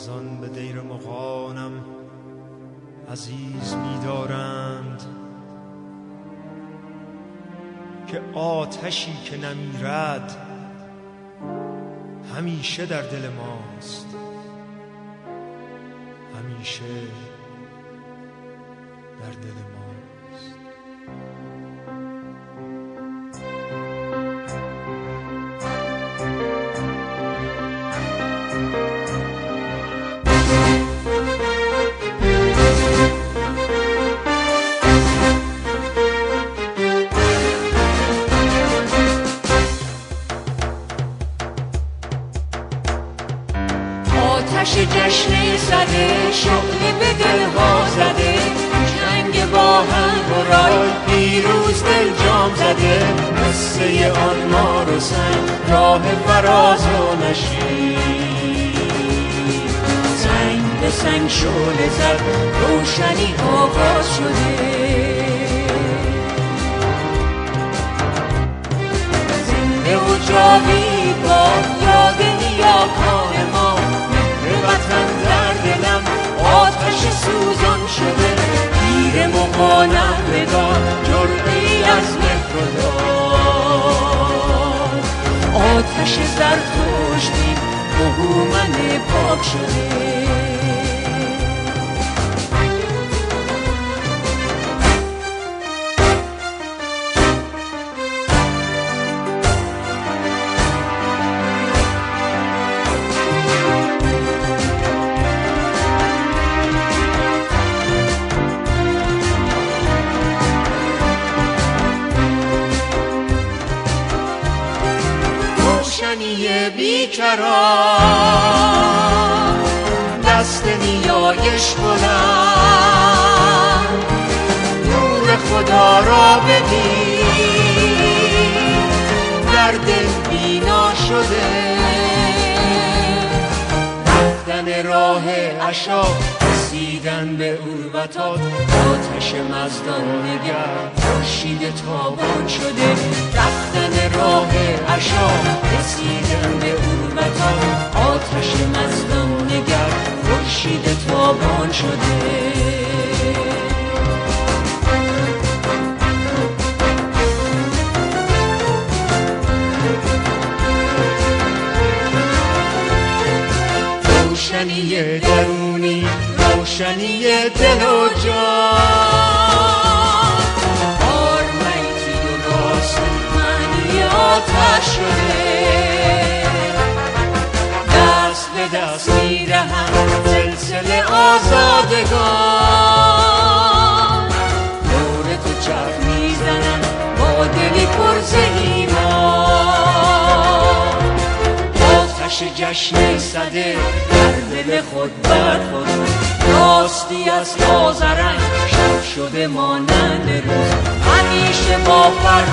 از آن به دیر مقانم عزیز می‌دارند که آتشی که نمیرد همیشه در دل ماست همیشه در دل ماست. آتش جشن زده شعله به دلها زده. جنگ با هم برای پیروز دل جام زده. قصه آن مار و سنگ راه فراز و نشید سنگ به سنگ زد روشنی آغاز شده. زنده و جاوید روشنی بیکران. ببین. در دل بینا شده. رفتن راه عشا رسیدن به عربتات آتش مزدان نگر خورشید تابان شده. رفتن راه عشا رسیدن به عربتات آتش مزدان نگر خورشید تابان شده. روشنی درونی روشنی دل و جان. آرمیتی درست معنی آتش شده. دست به آتش جشن صده در دل خود بر خود. راستی از تازرنگ شب شده مانند روز. همیشه با فر